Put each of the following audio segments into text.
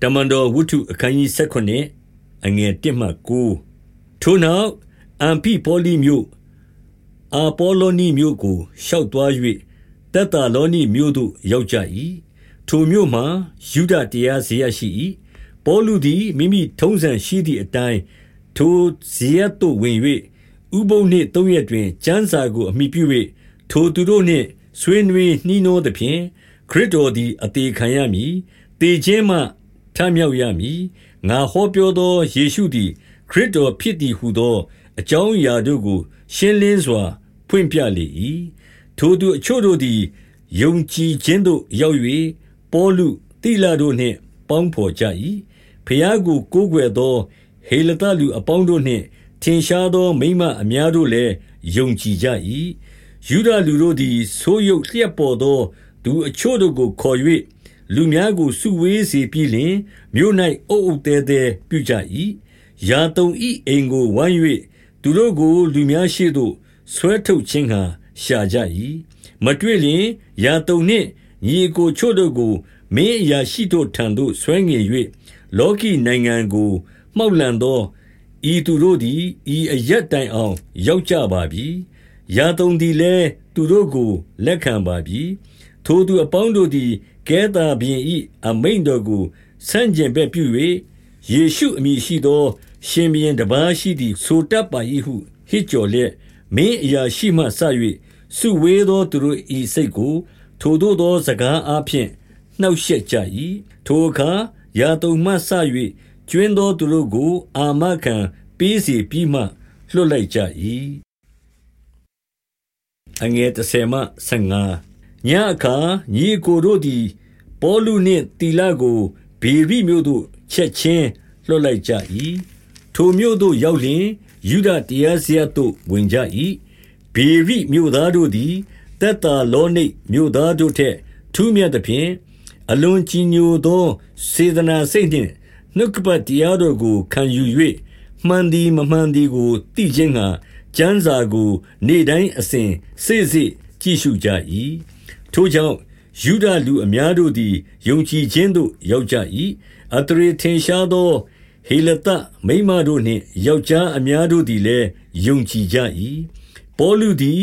တမန်တော်ဝတ္ထုအခန်းကြီး19အငယ်1မှ9ထိုနောက်အမ်ဖိပေါလိမြို့အာပေါလောနိမြို့ကိုရှောက်သွား၍တက်တာလောနိမြို့သို့ရောက်ကြ၏ထိုမြို့မှာယူဒတရားဇေယရှိ၏ပေါလုသည်မိမိထုံးစံရှိသည့်အတိုင်းထိုဇေယသို့ဝင်၍ဥပုံနှင့်သုံးရက်တွင်ကျမ်းစာကိုအမိပြု၍ထိုသူတို့နှင့်ဆွေးနွေးနှီးနှောသဖြင့်ခရစ်တော်သည်အသေးခံရမည်တေခြင်းမှ ထမြောက်ရမည်ငါဟောပြောသောယေရှုသည် ခရစ်တော်ဖြစ်သည်ဟုသော အကြောင်းအရာတို့ကို ရှင်းလင်းစွာ ဖွင့်ပြလေ၏ထိုသူအချို့တို့သည်ယုံကြည်ခြင်းသို့ရောက်၍ပေါလုတိလတို့နှင့် ပေါင်းဖော်ကြ၏ဖျားကိုကိုးကွယ်သော ဟေလသလူအပေါင်းတို့နှင့် ထင်ရှားသောမိမအများတို့လည်းယုံကြည်ကြ၏ယူဒလူတို့သည်ဆိုးရုပ်လျက်ပေါ်သော သူအချို့တို့ကိုခေါ်၍ လူများကို စုဝေးစေပြီးလျှင် မြို့၌အုပ်အုပ်သေးသေးပြုကြ၏ယာတုံဤအိမ်ကို ဝိုင်း၍သူတို့ကို လူများရှိသို့ ဆွဲထုတ်ခြင်းဟာရှာကြ၏မတွေ့လျင် ယာတုံနှင့် ညီကိုချို့တို့ကို မင်းအရာရှိတို့ထံသို့ ဆွဲငင်၍လောကီနိုင်ငံကို မှောက်လန့်သော ဤသူတို့သည် ဤအရက်တိုင်အောင် ရောက်ကြပါပြီ ယာတုံသည်လည်း သူတို့ကို လက်ခံပါပြီ ထိုသူအပေါင်းတို့သည် ကဲသာဘင်ဤအမိန်တော်ကိုဆန့်ကျင်ဘက်ပြု၍ယေရှုအမည်ရှိသော ရှင်ဘီရင်တပါးရှိသည်ဆိုတတ်ပါ၏ဟုဟစ်ကြော်လျက်မင်းအရာရှိမှဆ၍စုဝေးသောသူတို့၏စိတ်ကို ထိုတို့သောစကားအားဖြင့်နှောက်ယှက်ကြ၏ထိုအခါယာတုံမှဆ၍ကျွင်းသောသူတို့ကို အာမခံပေးစီပြီးမှလွတ်လိုက်ကြ၏အငယ်30မှ35 ညအခါညီကိုတို့သည် ပေါလုနှင့်တီလာကိုဘေရိမြို့သို့ချက်ချင်းလွှတ်လိုက်ကြ၏ထိုမြို့သို့ရောက်လျင်ယူဒတရားစရာသို့ဝင်ကြ၏ဘေရိမြို့သားတို့သည်တက်တာလောနိမြို့သားတို့ထက်ထူးမြတ်သဖြင့်အလွန်ကြီးညိုသော စေတနာစိတ်နှင့်နှုတ်ကပတ်တရားတော်ကိုခံယူ၍မှန်သည်မမှန်သည်ကိုသိခြင်းငှာကျမ်းစာကို နေ့တိုင်းအစဉ်စေ့စေ့ကြည့်ရှုကြ၏ ထိုကြောင့်ယုဒလူအများတို့သည်ယုံကြည်ခြင်းသို့ရောက်ကြ၏အတရေထင်ရှားသောဟေလတမိမတို့နှင့်ယောက်ျားအများတို့သည်လည်းယုံကြည်ကြ၏ပေါလုသည်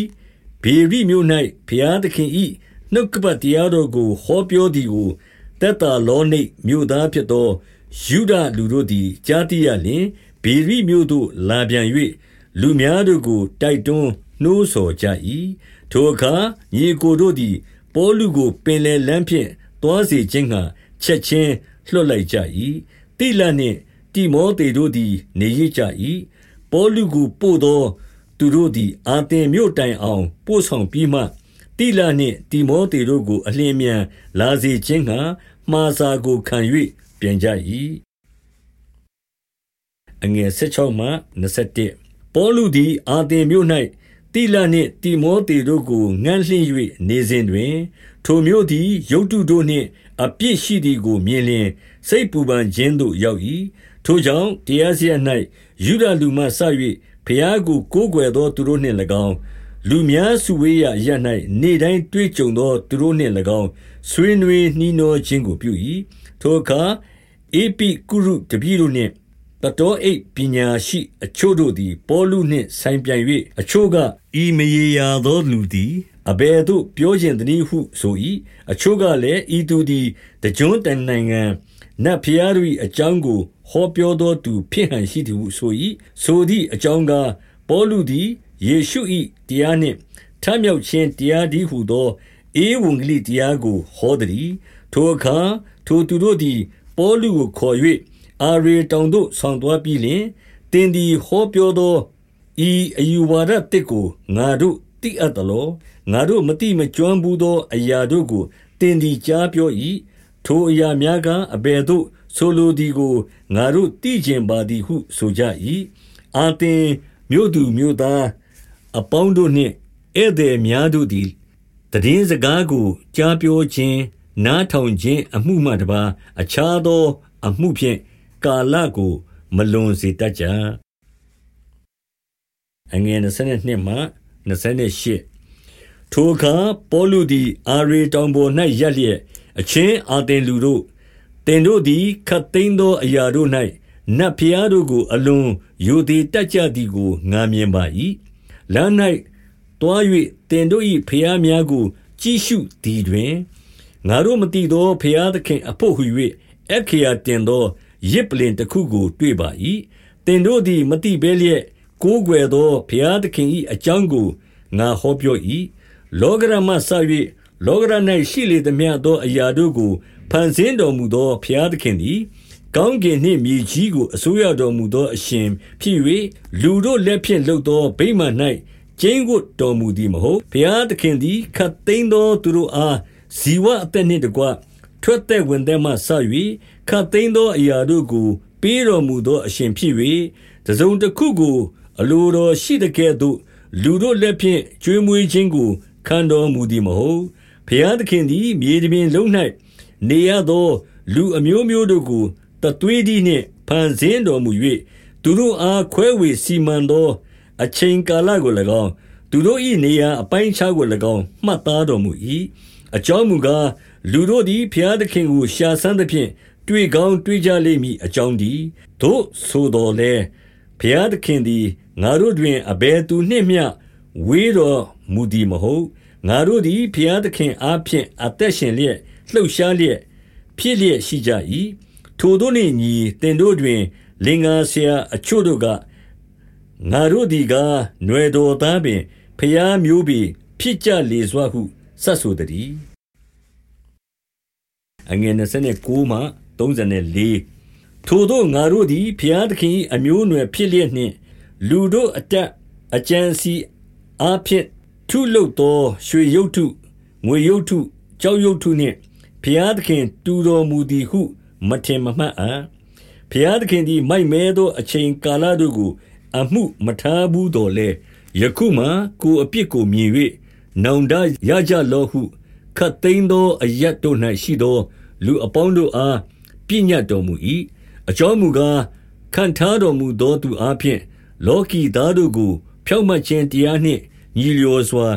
ဘေရိမြို့၌ဘုရားသခင်၏နှုတ်ကပတ်တရားတော်ကိုဟောပြောသည်ကိုတက်တာလောနိမြို့သားဖြစ်သောယူဒလူတို့သည်ကြားသိရလျှင်ဘေရိမြို့သို့လာပြန်၍လူများတို့ကိုတိုက်တွန်းနှိုးဆော်ကြ၏ထိုအခါညီကိုတို့သည် ပေါလုကို ပင်လယ်လမ်းဖြင့် သွားစေခြင်းငှာချက်ချင်းလွှတ်လိုက်ကြ၏တိလနှင့်တိမောသေတို့သည် နေရကြ၏ပေါလုကိုပို့သော သူတို့သည် အာသင်မြို့တိုင်အောင် ပို့ဆောင်ပြီးမှတိလနှင့်တိမောသေတို့ကို အလျင်မြန် လာစေခြင်းငှာမှားစာကိုခံ၍ပြန်ကြ၏အငယ်16မှ21ပေါလုသည် အာသင်မြို့၌ တိလနှင့်တိမောသေတို့ကိုငန့်လှင့်၍နေစဉ်တွင် ထိုမြို့သည်ရုတ်တုတို့နှင့်အပြစ်ရှိသည်ကိုမြင်လျင် စိတ်ပူပန်ခြင်းသို့ရောက်၏ထိုကြောင့်တရားစရ၌ယူဒလူမှဆ၍ဖျားကိုကိုးကွယ်သောသူတို့နှင့်၎င်းလူများစုဝေးရာရ၌နေ့တိုင်းတွေ့ကြုံသောသူတို့နှင့်၎င်းဆွေးနွေးနှီးနှောခြင်းကိုပြု၏ထိုအခါအေပိကုရုတပည့်တို့နှင့် တတော်အိတ်ပညာရှိအချို့တို့သည်ပေါလုနှင့်ဆိုင်ပြိုင်၍အချို့ကဤမရေရာသောလူသည်အဘယ်သို့ပြောခြင်းတည်းဟုဆို၏အချို့ကလည်းဤသူသည်တကြွတန်နိုင်ငံနတ်ဖျားတို့၏အကြောင်းကိုဟောပြောသောသူဖြစ်ဟန်ရှိသည်ဟုဆို၏ဆိုသည့်အကြောင်းကားပေါလုသည်ယေရှု၏တရားနှင့်ထမြောက်ခြင်းတရားဒီဟုသောဧဝံဂေလိတရားကိုဟောသည်ထိုအခါထိုသူတို့သည်ပေါလုကိုခေါ်၍ အာရေတောင်သို့ဆောင်သွားပြီးလျှင်တင်သည်ဟောပြောသောဤအယူဝါဒတစ်ကိုငါတို့သိအပ်သလောငါတို့မတိမကျွမ်းဘူးသော အရာတို့ကိုတင်သည်ကြားပြော၏ထိုအရာများကအဘယ်သို့ ဆိုလိုသည်ကိုငါတို့သိကျင်ပါသည်ဟုဆိုကြ၏အာသင်မြို့သူမြို့သားအပေါင်းတို့နှင့်ဧည့်သည်များတို့သည်တည်င်းစကားကိုကြားပြောခြင်းနားထောင်ခြင်းအမှုမှတပါ အခြားသော အမှုဖြင့် ကာလကိုမလွန်စေတတ်ကြအငယ်22မှ28ထိုအခါပေါလုသည် အာရေတောင်ပေါ်၌ရပ်လျက်အချင်းအာသင်လူတို့သင်တို့သည်ခပ်သိမ်းသောအရာတို့၌နတ်ဘုရားတို့ကို အလွန်ရိုသေတတ်ကြသည်ကိုငါမြင်ပါ၏။လမ်း၌သွား၍သင်တို့၏ဘုရားများကို ကြည့်ရှုသည်တွင်၊ငါတို့မသိသောဘုရားသခင်အဘို့ဟူ၍အက္ခရာတင်သော ယဇ်ပလ္လင်တခုကို တွေ့ပါ၏။သင်တို့သည် မသိဘဲလျက် ကိုးကွယ်သော ဘုရားသခင်၏အကြောင်းကို ငါဟောပြော၏။လောကဓာတ်မှစ၍လောကဓာတ်၌ရှိလေသမျှသော အရာတို့ကို ဖန်ဆင်းတော်မူသော ဘုရားသခင်သည်၊ကောင်းကင်နှင့်မြေကြီးကို အစိုးရတော်မူသော အရှင်ဖြစ်၍၊လူတို့လက်ဖြင့် လုပ်သော ဗိမာန်၌ကျိန်းဝပ်တော်မူသည်မဟုတ်။ဘုရားသခင်သည် ခပ်သိမ်းသော သူတို့အားဇိဝအသက်နှင့်တကွ ထွက်သက်ဝင်သက်မှစ၍ခပ်သိမ်းသောအရာတို့ကို ပေးတော်မူသောအရှင်ဖြစ်၍၊တစုံတခုကို အလိုတော်ရှိသကဲ့သို့ လူတို့လက်ဖြင့်ကျွေးမွေးခြင်းကိုခံတော်မူသည်မဟုတ်။ဘုရားသခင်သည် မြေတပြင်လုံး၌နေရသော လူအမျိုးမျိုးတို့ကိုတသွေးတည်းနှင့်ဖန်ဆင်းတော်မူ၍၊သူတို့အားခွဲဝေစီမံသော အချိန်ကာလကို၎င်း၊သူတို့၏နေရာအပိုင်းအခြားကို၎င်းမှတ်သားတော်မူ၏။အကြောင်းမူကား၊ လူတို့သည်ဘုရားသခင်ကိုရှာစမ်းသဖြင့်တွေ့ကောင်းတွေ့ကြလိမ့်မည်အကြောင်းတည်း။သို့ဆိုသော်လည်း၊ဘုရားသခင်သည်ငါတို့တွင်အဘယ်သူနှင့်မျှဝေးတော်မူသည်မဟုတ်။ငါတို့သည်ဘုရားသခင်အားဖြင့်အသက်ရှင်လျက်၊လှုပ်ရှားလျက်၊ဖြစ်လျက်ရှိကြ၏။ထိုသို့နှင့်အညီသင်တို့တွင် လင်္ကာဆရာအချို့တို့က၊ငါတို့သည်ကားနွယ်တော်သားပင်ဘုရားမျိုးပေဖြစ်ကြလေစွဟုစပ်ဆိုသတည်း။ ထိုသို့ငါတို့သည်ဘုရားသခင်၏အမျိုးအနွယ်ဖြစ်လျက်နှင့်လူတို့အတတ်အကြံအစည်အားဖြင့်ထုလုပ်သောရွှေရုပ်တု၊ငွေရုပ်တု၊ကျောက်ရုပ်တုနှင့်ဘုရားသခင်တူတော်မူသည်ဟု မထင်မမှတ်အပ်။ဘုရားသခင်သည်မိုက်မဲသောအချိန်ကာလတို့ကို အမှုမထားဘူးသော်လည်း၊ယခုမှာကိုယ်အပြစ်ကိုမြင်၍နောင်တရကြလော့ဟု ခပ်သိမ်းသောအရပ်တို့၌ရှိသော လူအပေါင်းတို့အားပညတ်တော်မူ၏။အကြောင်းမူကား၊ခန့်ထားတော်မူသောသူအားဖြင့်လောကီသားတို့ကို ဖြောင့်မတ်ခြင်းတရားနှင့်ညီလျော်စွာ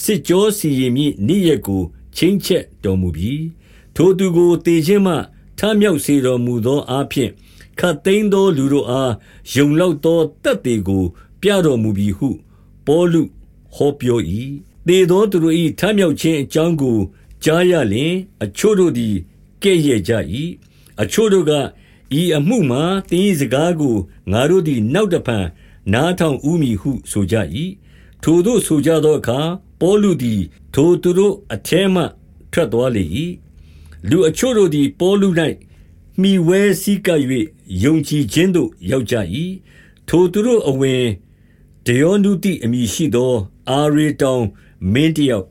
စစ်ကြောစီရင်မည့်နေ့ရက်ကိုချိန်းချက်တော်မူပြီ။ထိုသူကိုသေခြင်းမှထမြောက်စေတော်မူသောအားဖြင့်ခပ်သိမ်းသောလူတို့အားယုံလောက်သောသက်သေကို ပြတော်မူပြီဟု ပေါလုဟောပြော၏။ သေသောသူတို့၏ထမြောက်ခြင်းအကြောင်းကိုကြားရလျှင်အချို့တို့သည်ကဲ့ရဲ့ကြ၏။အချို့တို့က၊ဤအမှုမှာသင်၏စကားကိုငါတို့သည်နောက်တဖန်နားထောင်ဦးမည်ဟုဆိုကြ၏။ထိုသို့ဆိုကြသောအခါပေါလုသည်ထိုသူတို့အထဲမှထွက်သွားလေ၏။လူအချို့တို့သည်ပေါလု၌မှီဝဲဆည်းကပ်၍ယုံကြည်ခြင်းသို့ရောက်ကြ၏။ထိုသူတို့အဝင်ဒယောနုသိအမည်ရှိသော အာရေတောင် မင်းတယောက်၊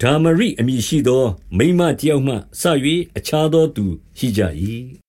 ဒမောရိအမည်ရှိသော မိန်းမတယောက်မှစ၍အခြားသောသူရှိကြ၏။